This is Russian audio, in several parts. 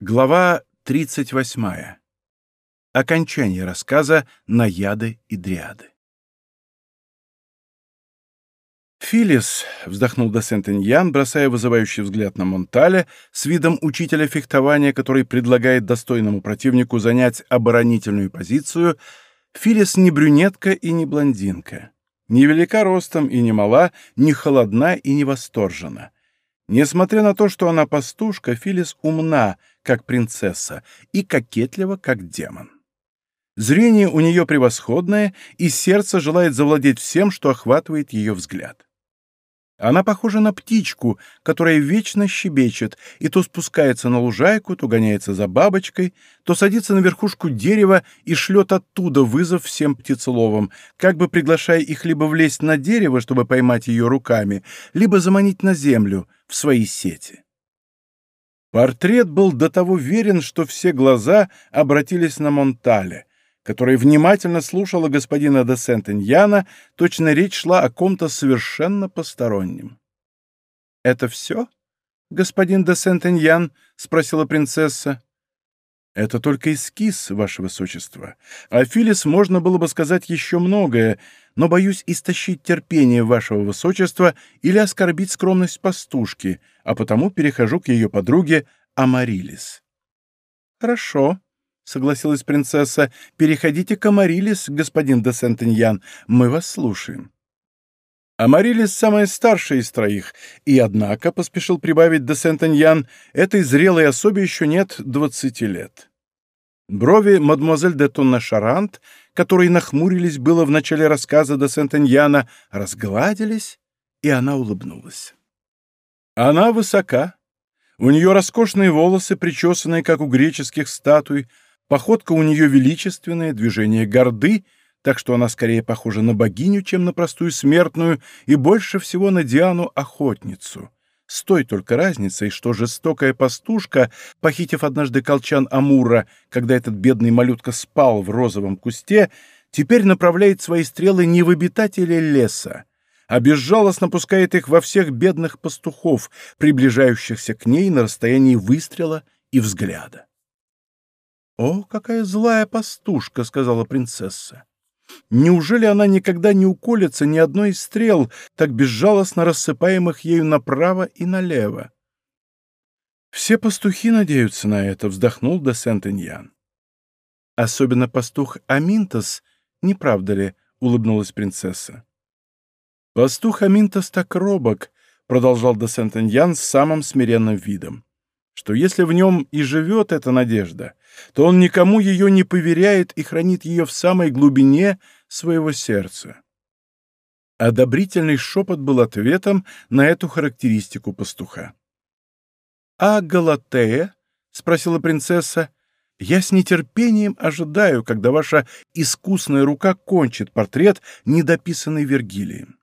Глава 38. Окончание рассказа «Наяды и дриады». «Филис», — вздохнул де Сент-Эньян, бросая вызывающий взгляд на Монтале, с видом учителя фехтования, который предлагает достойному противнику занять оборонительную позицию, Филис не брюнетка и не блондинка, не велика ростом и не мала, не холодна и не восторжена. Несмотря на то, что она пастушка, Филис умна, как принцесса, и кокетлива, как демон. Зрение у нее превосходное, и сердце желает завладеть всем, что охватывает ее взгляд. Она похожа на птичку, которая вечно щебечет, и то спускается на лужайку, то гоняется за бабочкой, то садится на верхушку дерева и шлет оттуда вызов всем птицеловам, как бы приглашая их либо влезть на дерево, чтобы поймать ее руками, либо заманить на землю, в свои сети. Портрет был до того верен, что все глаза обратились на Монтале, которая внимательно слушала господина де Сент-Иньяна, точно речь шла о ком-то совершенно постороннем. «Это все, господин де Сент-Иньян?» — спросила принцесса. «Это только эскиз, ваше высочество. О Филис можно было бы сказать еще многое, но боюсь истощить терпение вашего высочества или оскорбить скромность пастушки, а потому перехожу к ее подруге Амарилис». «Хорошо», — согласилась принцесса. — Переходите к Амарилис, господин де Сент-Эньян. Мы вас слушаем. Амарилис самая старшая из троих, и, однако, — поспешил прибавить де Сент-Эньян, — этой зрелой особе еще нет двадцати лет. Брови мадемуазель де Тонна Шарант, которые нахмурились было в начале рассказа де Сентеньяна, разгладились, и она улыбнулась. Она высока. У нее роскошные волосы, причесанные, как у греческих статуй, Походка у нее величественная, движение горды, так что она скорее похожа на богиню, чем на простую смертную, и больше всего на Диану-охотницу. С той только разницей, что жестокая пастушка, похитив однажды колчан Амура, когда этот бедный малютка спал в розовом кусте, теперь направляет свои стрелы не в обитателей леса, а безжалостно пускает их во всех бедных пастухов, приближающихся к ней на расстоянии выстрела и взгляда. «О, какая злая пастушка!» — сказала принцесса. «Неужели она никогда не уколется ни одной из стрел, так безжалостно рассыпаемых ею направо и налево?» «Все пастухи надеются на это», — вздохнул де Сент-Эньян. «Особенно пастух Аминтос, не правда ли?» — улыбнулась принцесса. «Пастух Аминтос так робок», — продолжал де Сент-Эньян с самым смиренным видом что если в нем и живет эта надежда, то он никому ее не поверяет и хранит ее в самой глубине своего сердца. Одобрительный шепот был ответом на эту характеристику пастуха. «А Галатея?» — спросила принцесса. «Я с нетерпением ожидаю, когда ваша искусная рука кончит портрет, недописанный Вергилием».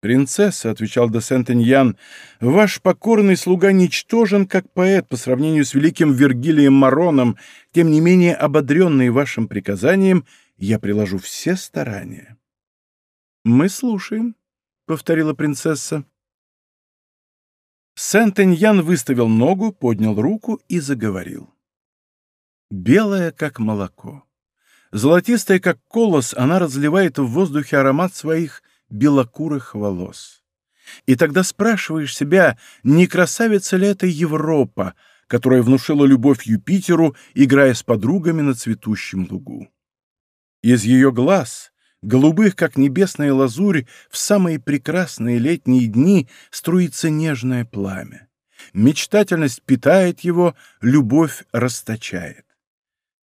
«Принцесса», — отвечал де Сент-Эньян, — «ваш покорный слуга ничтожен, как поэт, по сравнению с великим Вергилием Мароном, тем не менее ободренный вашим приказанием, я приложу все старания». «Мы слушаем», — повторила принцесса. Сент-Эньян выставил ногу, поднял руку и заговорил. Белая, как молоко. Золотистая, как колос, она разливает в воздухе аромат своих белокурых волос. И тогда спрашиваешь себя, не красавица ли это Европа, которая внушила любовь Юпитеру, играя с подругами на цветущем лугу. Из ее глаз, голубых, как небесная лазурь, в самые прекрасные летние дни струится нежное пламя. Мечтательность питает его, любовь расточает.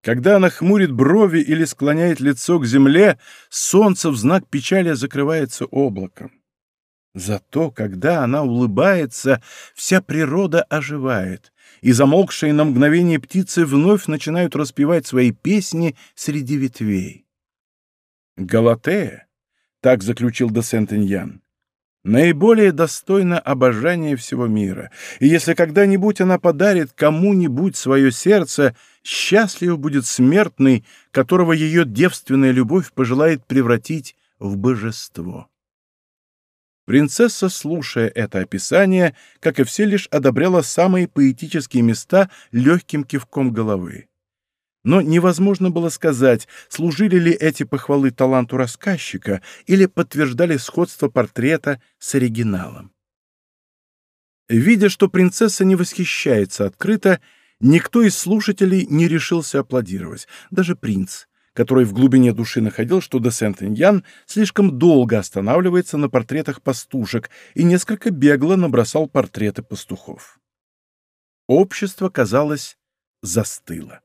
Когда она хмурит брови или склоняет лицо к земле, солнце в знак печали закрывается облаком. Зато, когда она улыбается, вся природа оживает, и замолкшие на мгновение птицы вновь начинают распевать свои песни среди ветвей. «Галатея», — так заключил де Сент-Иньян, наиболее достойна обожания всего мира, и если когда-нибудь она подарит кому-нибудь свое сердце, счастлив будет смертный, которого ее девственная любовь пожелает превратить в божество. Принцесса, слушая это описание, как и все, лишь одобряла самые поэтические места легким кивком головы. Но невозможно было сказать, служили ли эти похвалы таланту рассказчика или подтверждали сходство портрета с оригиналом. Видя, что принцесса не восхищается открыто, никто из слушателей не решился аплодировать, даже принц, который в глубине души находил, что де Сент-Иньян слишком долго останавливается на портретах пастушек и несколько бегло набросал портреты пастухов. Общество, казалось, застыло.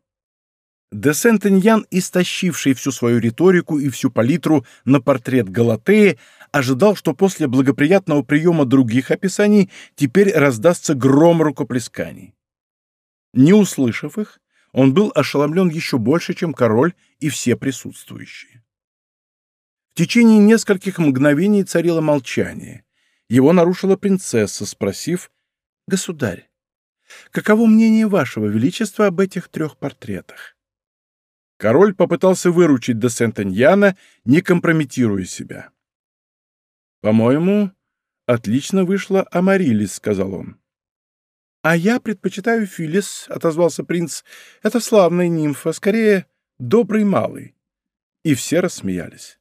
Де Сент-Иньян, истощивший всю свою риторику и всю палитру на портрет Галатеи, ожидал, что после благоприятного приема других описаний теперь раздастся гром рукоплесканий. Не услышав их, он был ошеломлен еще больше, чем король и все присутствующие. В течение нескольких мгновений царило молчание. Его нарушила принцесса, спросив, «Государь, каково мнение вашего величества об этих трех портретах?» Король попытался выручить де Сентеньяна, не компрометируя себя. «По-моему, отлично вышла Амарилис», — сказал он. «А я предпочитаю Филис», — отозвался принц. «Это славная нимфа, скорее, добрый малый». И все рассмеялись.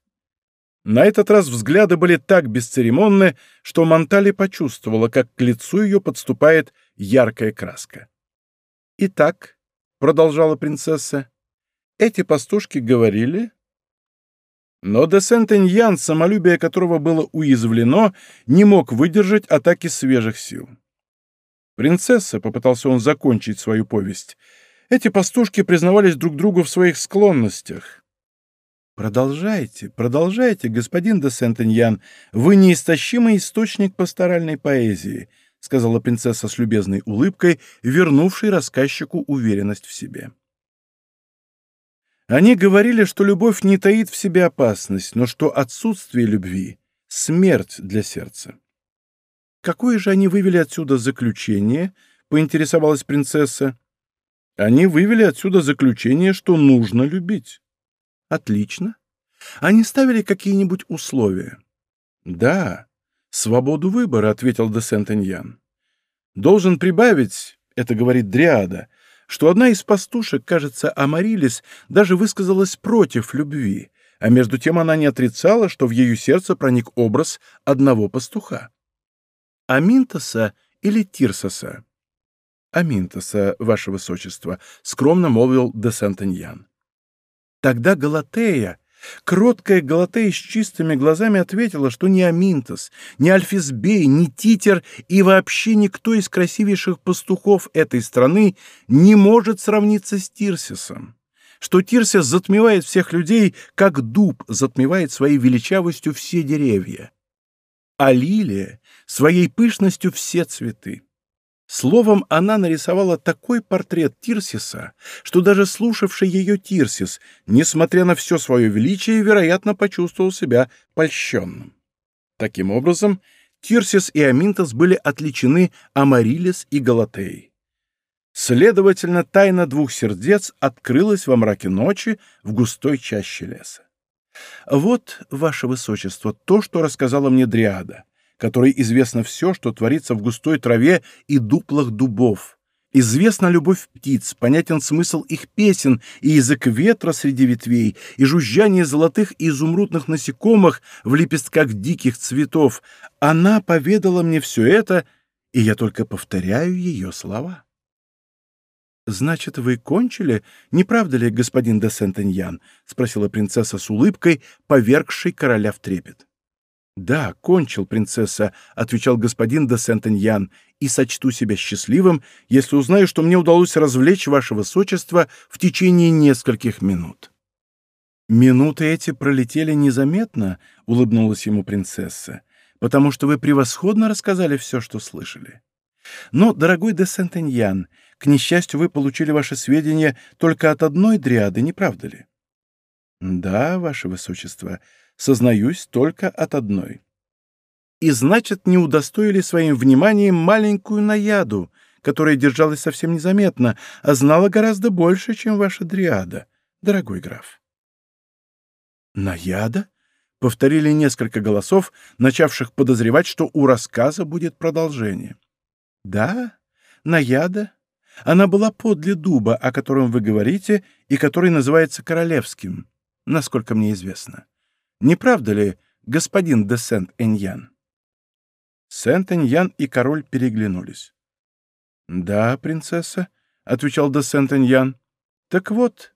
На этот раз взгляды были так бесцеремонны, что Монтали почувствовала, как к лицу ее подступает яркая краска. «Итак», — продолжала принцесса, эти пастушки говорили... Но де Сентеньян, самолюбие которого было уязвлено, не мог выдержать атаки свежих сил. «Принцесса», — попытался он закончить свою повесть, — «эти пастушки признавались друг другу в своих склонностях». «Продолжайте, продолжайте, господин де Сентеньян, вы неистощимый источник пасторальной поэзии», — сказала принцесса с любезной улыбкой, вернувшей рассказчику уверенность в себе. Они говорили, что любовь не таит в себе опасность, но что отсутствие любви — смерть для сердца. «Какое же они вывели отсюда заключение?» — поинтересовалась принцесса. «Они вывели отсюда заключение, что нужно любить». «Отлично. Они ставили какие-нибудь условия?» «Да, свободу выбора», — ответил де Сентеньян. «Должен прибавить, это говорит Дриада, — что одна из пастушек, кажется, Амарилис, даже высказалась против любви, а между тем она не отрицала, что в ее сердце проник образ одного пастуха. Аминтоса или Тирсоса? Аминтоса, ваше высочество, скромно молвил де Сентеньян. Тогда Галатея, Кроткая Галатея с чистыми глазами ответила, что ни Аминтос, ни Альфисбей, ни Титер и вообще никто из красивейших пастухов этой страны не может сравниться с Тирсисом, что Тирсис затмевает всех людей, как дуб затмевает своей величавостью все деревья, а лилия — своей пышностью все цветы. Словом, она нарисовала такой портрет Тирсиса, что даже слушавший ее Тирсис, несмотря на все свое величие, вероятно, почувствовал себя польщенным. Таким образом, Тирсис и Аминтос были отличены Амарилис и Галатеей. Следовательно, тайна двух сердец открылась во мраке ночи в густой чаще леса. Вот, ваше высочество, то, что рассказала мне Дриада которой известно все, что творится в густой траве и дуплах дубов. Известна любовь птиц, понятен смысл их песен и язык ветра среди ветвей, и жужжание золотых и изумрудных насекомых в лепестках диких цветов. Она поведала мне все это, и я только повторяю ее слова. «Значит, вы кончили, не правда ли, господин де Сентеньян?» — спросила принцесса с улыбкой, повергшей короля в трепет. «Да, кончил, принцесса», — отвечал господин де Сентеньян, «и сочту себя счастливым, если узнаю, что мне удалось развлечь ваше высочество в течение нескольких минут». «Минуты эти пролетели незаметно», — улыбнулась ему принцесса, «потому что вы превосходно рассказали все, что слышали. Но, дорогой де Сентеньян, к несчастью, вы получили ваши сведения только от одной дриады, не правда ли?» «Да, ваше высочество», сознаюсь только от одной. И значит, не удостоили своим вниманием маленькую наяду, которая держалась совсем незаметно, а знала гораздо больше, чем ваша дриада, дорогой граф. «Наяда?» — повторили несколько голосов, начавших подозревать, что у рассказа будет продолжение. «Да, наяда. Она была подле дуба, о котором вы говорите, и который называется Королевским, насколько мне известно. Не правда ли, господин де Сент-Эньян?» Сент-Эньян и король переглянулись. «Да, принцесса», — отвечал де Сент-Эньян. «Так вот,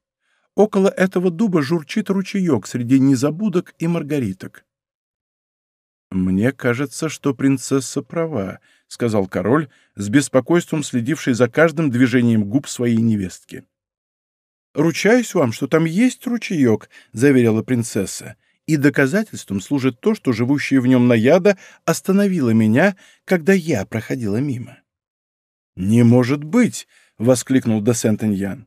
около этого дуба журчит ручеек среди незабудок и маргариток». «Мне кажется, что принцесса права», — сказал король, с беспокойством следивший за каждым движением губ своей невестки. «Ручаюсь вам, что там есть ручеек», — заверила принцесса, «и доказательством служит то, что живущая в нем наяда остановила меня, когда я проходила мимо». «Не может быть!» — воскликнул де Сент-Эньян.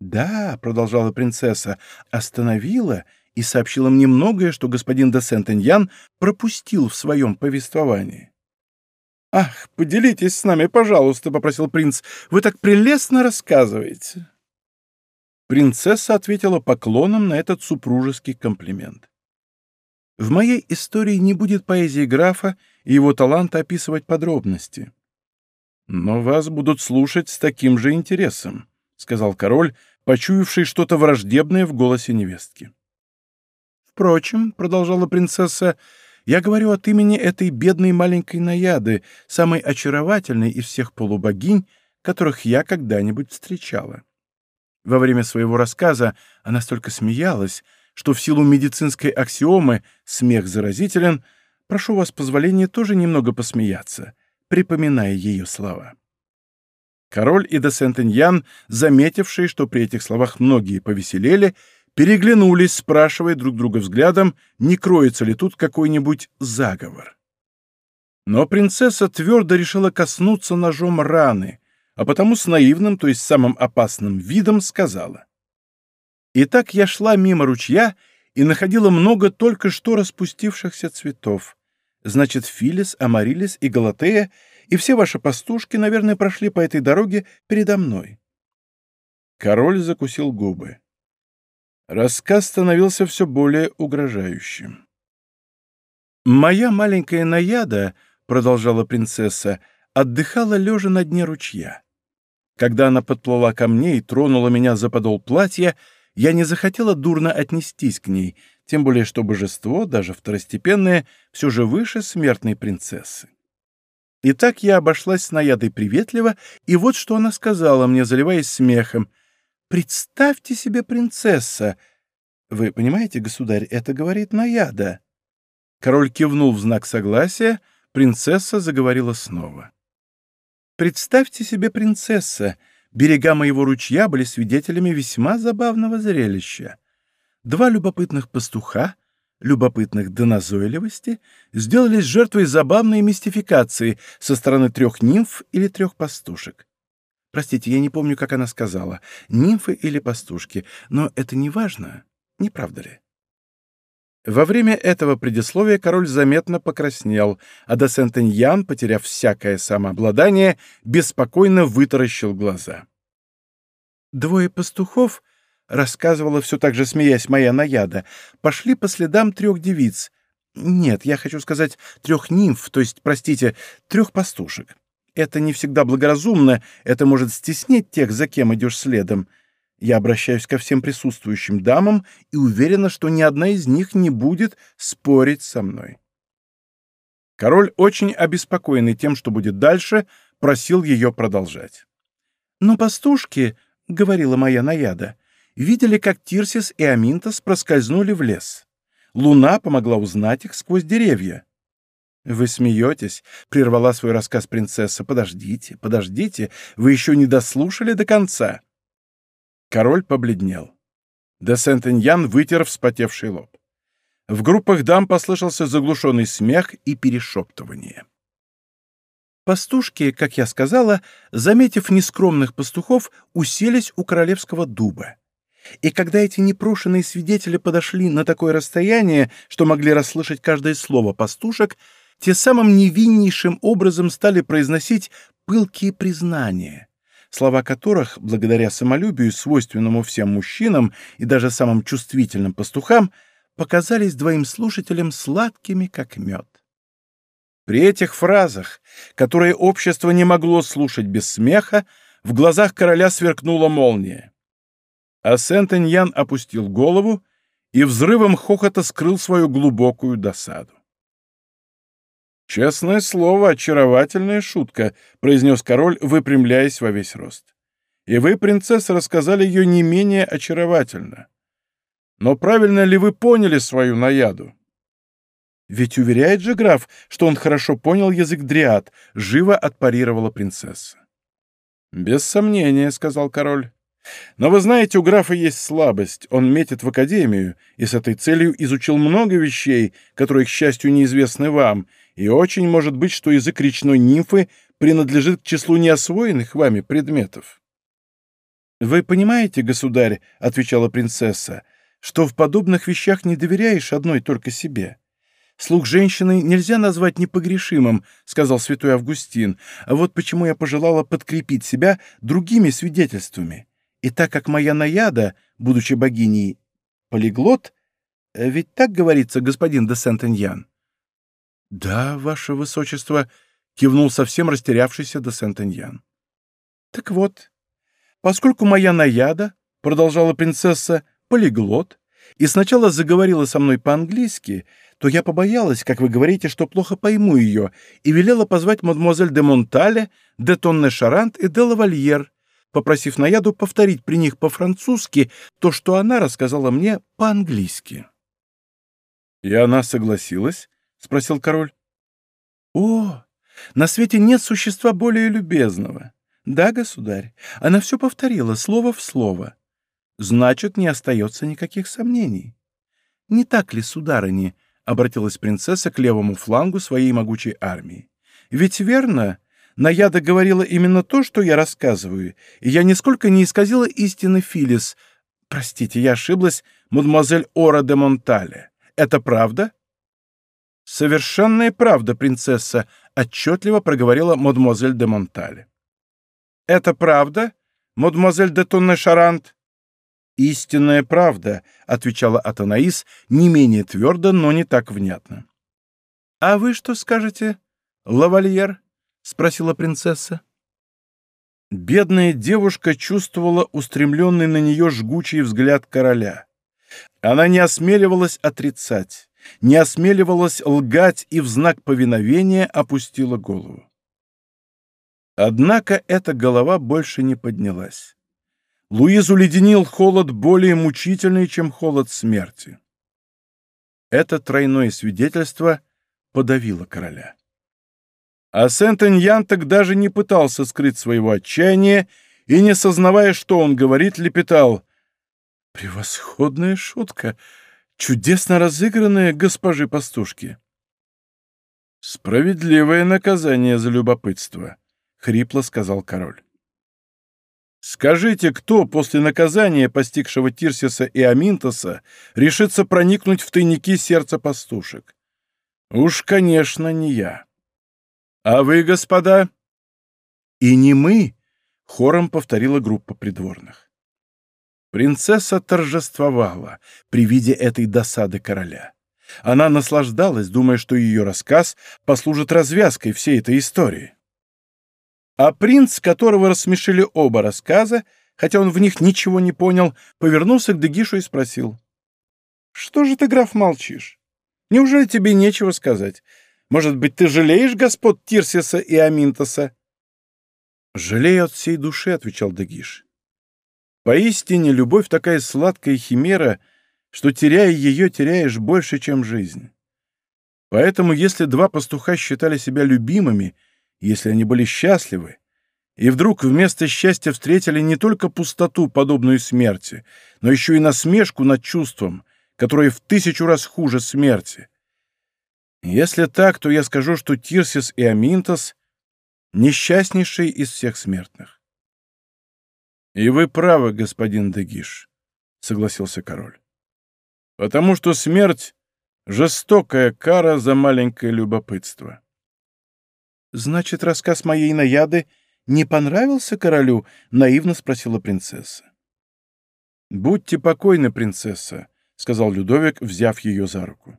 «Да», — продолжала принцесса, — «остановила и сообщила мне многое, что господин де Сент-Эньян пропустил в своем повествовании». «Ах, поделитесь с нами, пожалуйста», — попросил принц. «Вы так прелестно рассказываете». Принцесса ответила поклоном на этот супружеский комплимент. В моей истории не будет поэзии графа и его таланта описывать подробности. «Но вас будут слушать с таким же интересом», — сказал король, почуявший что-то враждебное в голосе невестки. «Впрочем», — продолжала принцесса, — «я говорю от имени этой бедной маленькой наяды, самой очаровательной из всех полубогинь, которых я когда-нибудь встречала». Во время своего рассказа она столько смеялась, что в силу медицинской аксиомы «смех заразителен» прошу вас позволения тоже немного посмеяться — припоминая ее слова. Король и де Сентеньян, заметившие, что при этих словах многие повеселели, переглянулись, спрашивая друг друга взглядом, не кроется ли тут какой-нибудь заговор. Но принцесса твердо решила коснуться ножом раны, а потому с наивным, то есть самым опасным видом сказала. «Итак, я шла мимо ручья и находила много только что распустившихся цветов. Значит, Филис, Амарилис и Галатея и все ваши пастушки, наверное, прошли по этой дороге передо мной. Король закусил губы. Рассказ становился все более угрожающим. «Моя маленькая наяда», — продолжала принцесса, — отдыхала лежа на дне ручья. Когда она подплыла ко мне и тронула меня за подол платья, я не захотела дурно отнестись к ней, тем более что божество, даже второстепенное, все же выше смертной принцессы. И так я обошлась с наядой приветливо, и вот что она сказала мне, заливаясь смехом. «Представьте себе принцесса!» «Вы понимаете, государь, это говорит наяда». Король кивнул в знак согласия, принцесса заговорила снова. «Представьте себе принцесса! Берега моего ручья были свидетелями весьма забавного зрелища. Два любопытных пастуха, любопытных до назойливости, сделались жертвой забавной мистификации со стороны трех нимф или трех пастушек. Простите, я не помню, как она сказала, нимфы или пастушки, но это не важно, не правда ли? Во время этого предисловия король заметно покраснел, а де Сентеньян, потеряв всякое самообладание, беспокойно вытаращил глаза. Двое пастухов рассказывала все так же, смеясь моя наяда, пошли по следам трех девиц. Нет, я хочу сказать трех нимф, то есть, простите, трех пастушек. Это не всегда благоразумно, это может стеснить тех, за кем идешь следом. Я обращаюсь ко всем присутствующим дамам и уверена, что ни одна из них не будет спорить со мной. Король, очень обеспокоенный тем, что будет дальше, просил ее продолжать. «Но пастушки, — говорила моя наяда, — видели, как Тирсис и Аминтос проскользнули в лес. Луна помогла узнать их сквозь деревья. «Вы смеетесь?» — прервала свой рассказ принцесса. «Подождите, подождите, вы еще не дослушали до конца». Король побледнел. Де Сент-Эньян вытер вспотевший лоб. В группах дам послышался заглушенный смех и перешептывание. Пастушки, как я сказала, заметив нескромных пастухов, уселись у королевского дуба. И когда эти непрошенные свидетели подошли на такое расстояние, что могли расслышать каждое слово пастушек, те самым невиннейшим образом стали произносить пылкие признания, слова которых, благодаря самолюбию, свойственному всем мужчинам и даже самым чувствительным пастухам, показались двоим слушателям сладкими, как мед. При этих фразах, которые общество не могло слушать без смеха, в глазах короля сверкнула молния. А Сент-Эньян опустил голову и взрывом хохота скрыл свою глубокую досаду. «Честное слово, очаровательная шутка», — произнес король, выпрямляясь во весь рост. «И вы, принцесса, рассказали ее не менее очаровательно. Но правильно ли вы поняли свою наяду?» «Ведь уверяет же граф, что он хорошо понял язык дриад», — живо отпарировала принцесса. «Без сомнения», — сказал король. «Но вы знаете, у графа есть слабость. Он метит в академию и с этой целью изучил много вещей, которые, к счастью, неизвестны вам, и очень может быть, что язык речной нимфы принадлежит к числу неосвоенных вами предметов». «Вы понимаете, государь», — отвечала принцесса, — «что в подобных вещах не доверяешь одной только себе». «Слух женщины нельзя назвать непогрешимым», — сказал святой Августин, «а вот почему я пожелала подкрепить себя другими свидетельствами. И так как моя наяда, будучи богиней, полиглот, э, ведь так говорится, господин де Сент-Эньян?» «Да, ваше высочество», — кивнул совсем растерявшийся де Сент-Эньян. «Так вот, поскольку моя наяда, — продолжала принцесса, — полиглот, и сначала заговорила со мной по-английски, — то я побоялась, как вы говорите, что плохо пойму ее, и велела позвать мадемуазель де Монтале, де Тонне Шарант и де Лавальер, попросив Наяду повторить при них по-французски то, что она рассказала мне по-английски. — И она согласилась? — спросил король. — О, на свете нет существа более любезного. Да, государь, она все повторила, слово в слово. Значит, не остается никаких сомнений. Не так ли, сударыни, — обратилась принцесса к левому флангу своей могучей армии. «Ведь верно, Наяда говорила именно то, что я рассказываю, и я нисколько не исказила истины Филис. Простите, я ошиблась, мадемуазель Ора де Монтале. Это правда?» «Совершенная правда, принцесса», — отчетливо проговорила мадемуазель де Монтале. «Это правда, мадемуазель де Тонне Шарант?» «Истинная правда», — отвечала Атанаис не менее твердо, но не так внятно. «А вы что скажете, лавальер?» — спросила принцесса. Бедная девушка чувствовала устремленный на нее жгучий взгляд короля. Она не осмеливалась отрицать, не осмеливалась лгать и в знак повиновения опустила голову. Однако эта голова больше не поднялась. Луизу леденил холод более мучительный, чем холод смерти. Это тройное свидетельство подавило короля. А Сент-Эньян так даже не пытался скрыть своего отчаяния и, не сознавая, что он говорит, лепетал. «Превосходная шутка! Чудесно разыгранная госпожи пастушки!» «Справедливое наказание за любопытство», — хрипло сказал король. Скажите, кто после наказания, постигшего Тирсиса и Аминтоса, решится проникнуть в тайники сердца пастушек? Уж, конечно, не я. А вы, господа? И не мы, хором повторила группа придворных. Принцесса торжествовала при виде этой досады короля. Она наслаждалась, думая, что ее рассказ послужит развязкой всей этой истории. А принц, которого рассмешили оба рассказа, хотя он в них ничего не понял, повернулся к Дегишу и спросил. «Что же ты, граф, молчишь? Неужели тебе нечего сказать? Может быть, ты жалеешь господ Тирсиса и Аминтоса?» «Жалею от всей души», — отвечал Дегиш. «Поистине, любовь такая сладкая химера, что, теряя ее, теряешь больше, чем жизнь. Поэтому, если два пастуха считали себя любимыми — если они были счастливы, и вдруг вместо счастья встретили не только пустоту, подобную смерти, но еще и насмешку над чувством, которое в тысячу раз хуже смерти. Если так, то я скажу, что Тирсис и Аминтос — несчастнейшие из всех смертных. «И вы правы, господин Дегиш», — согласился король. «Потому что смерть — жестокая кара за маленькое любопытство». «Значит, рассказ моей наяды не понравился королю?» — наивно спросила принцесса. «Будьте покойны, принцесса», — сказал Людовик, взяв ее за руку.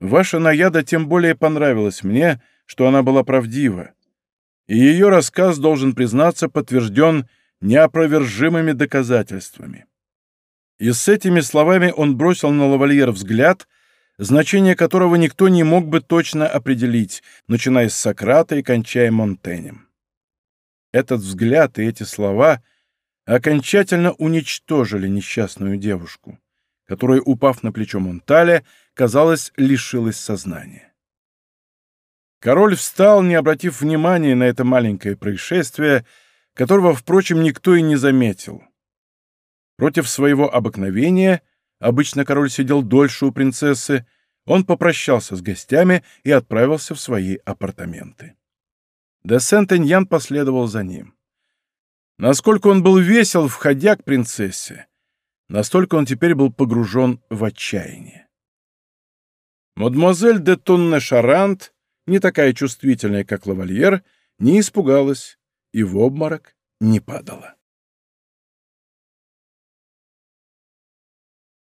«Ваша наяда тем более понравилась мне, что она была правдива, и ее рассказ, должен признаться, подтвержден неопровержимыми доказательствами». И с этими словами он бросил на лавальер взгляд, значение которого никто не мог бы точно определить, начиная с Сократа и кончая Монтенем. Этот взгляд и эти слова окончательно уничтожили несчастную девушку, которая, упав на плечо Монталя, казалось, лишилась сознания. Король встал, не обратив внимания на это маленькое происшествие, которого, впрочем, никто и не заметил. Против своего обыкновения, обычно король сидел дольше у принцессы, он попрощался с гостями и отправился в свои апартаменты. Де Сент-Эньян последовал за ним. Насколько он был весел, входя к принцессе, настолько он теперь был погружен в отчаяние. Мадемуазель де Тонне Шарант, не такая чувствительная, как лавальер, не испугалась и в обморок не падала.